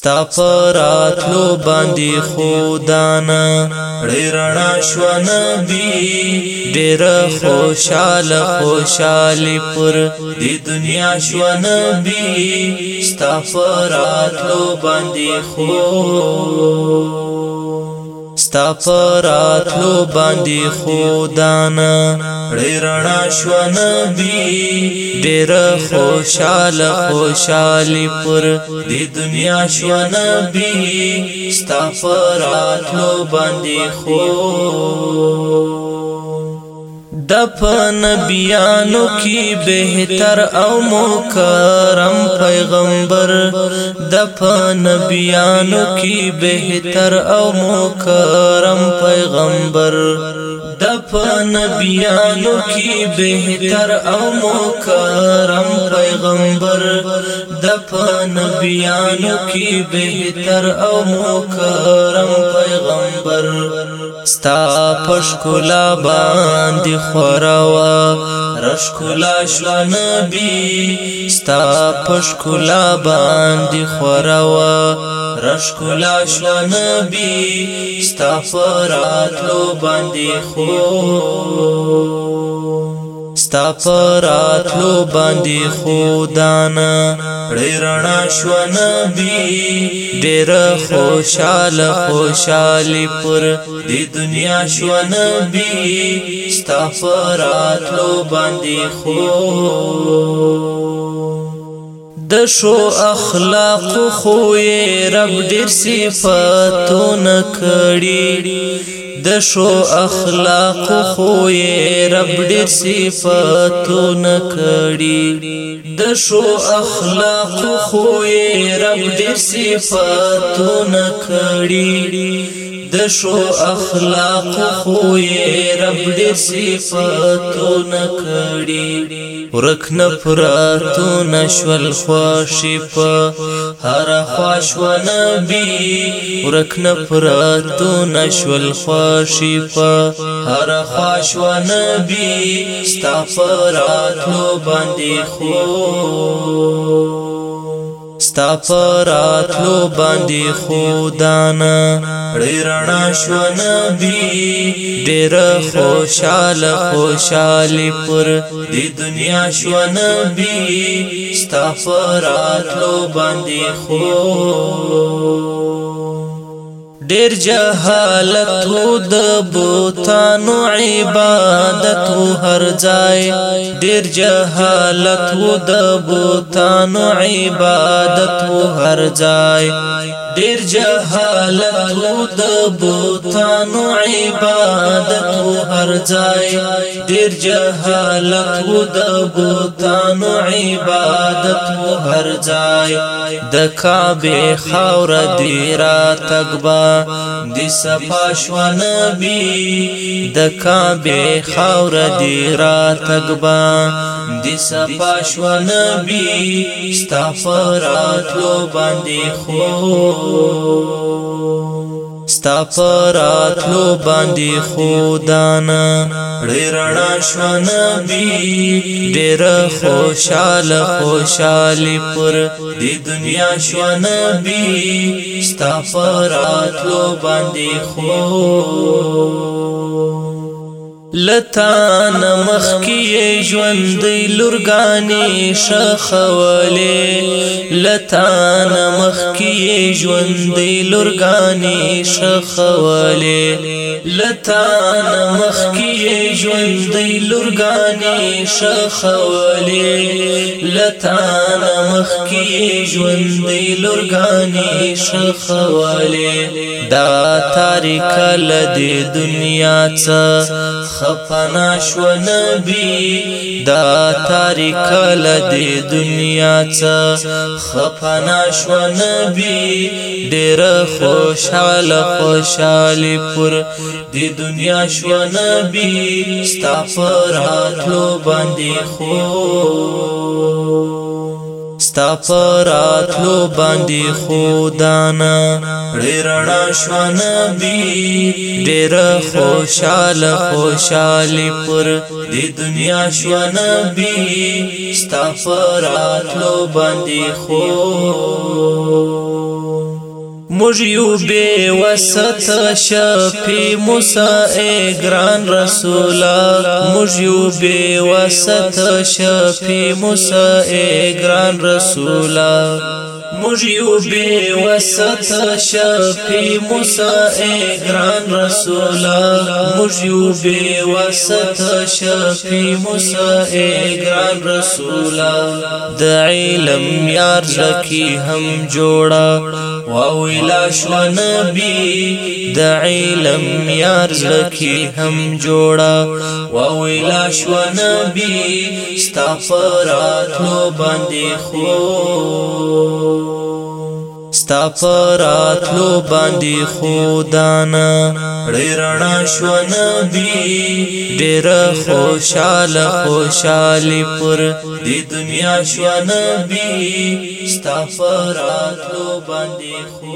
ستا پراتلو باندې خدانا ډیرنا شو نبی ډیر خوشاله خوشاله پر دې دنیا شو نبی ستا پراتلو باندې خو ستا پراتلو باندې خدانا ډیر رڼا شو نبی ډیر خوشاله خوشالي پر دې دنیا شو نبی استغفرات لو باندې خو د پنبیانو کی بهتر او مکرم پیغمبر د پنبیانو کی بهتر او مکرم پیغمبر د نبیانو کی بهتر او مکرم پیغمبر د نبیانو کی بهتر او مکرم پیغمبر ستا پشکولا باندې خوروا رشکولا شو نبی ستا پشکولا باندې خوروا رش کلا شو نبی استغفرات لو باندې خو استغفرات لو باندې خدانا رڼا شو نبی ډېر خوشاله خوشالي پر دې دنیا شو نبی استغفرات لو باندې خو د شو اخلاق خو یې رب ډیر صفاتونه کړي د شو اخلاق خو یې رب ډیر صفاتونه کړي د شو اخلاق خو یې رب ډیر صفاتونه کړي د شو اخلاق خو یې رب دې صفاتو نکړي ورک نه پراتو نشول خواشي په هر خواش و نبی ورک نه پراتو نشول خواشي په هر خواش و نبی ستا پراتو باندې خو ستا پراتلو باندې خودانا ډیر رڼا شو نبی ډیر خوشاله خوشاله پر د دنیا شو نبی استغفرات لو باندې خو ډیر جهالت وو د بوتانو عبادت وو هر ځای ډیر جهالت وو د بوتانو عبادت وو هر ځای ډیر جهالت د بوتانو عبادت هر ځای ډیر جهالت د بوتانو عبادت هر ځای د کعبه خاور دی را تکبا د صفا شو نبی د کعبه خاور دی را تکبا د سپاشو نبی استغفرات لو باندې خو استغفرات لو باندې خدانا ډیرنا شو نبی ډیر خوشاله خوشالي پر د دنیا شو نبی استغفرات لو باندې خو لتا نمخ کی ژوند لورګانی شخولې لتا نمخ کی ژوند لورګانی شخولې لتان مخکی ژوند لورګانی شخولې لتان مخکی ژوند لورګانی شخولې دا تاریخ لد دنیا څخه خپنا شو نبی دا تاریخ لد دنیا څخه خپنا شو نبی ډېر خوشاله خوشاله پر د دنیا شو نبی ستا فراتلو باندې خو ستا پراتلو باندې خودانا ډیرنا شو نبی ډیر خوشاله خوشالي پر د دنیا شو نبی ستا پراتلو باندې خو موږ یو به وسط شفی موسی ګران رسولا موږ یو به وسط شفی موسی ګران رسولا موږ یو به وسط شفی موسی ګران رسولا موږ یو به وسط شفی موسی ګران رسولا د علم یار زکی هم جوړا واویلا شو نبی د علم یار زکی هم جوړا واویلا شو نبی استغفرات لو باندې خو استغفرات لو باندې خدانا رڼا شو نبی ډېر خوشاله خوشالي پر دې دنیا شو نبی ستا فرات لو باندې خو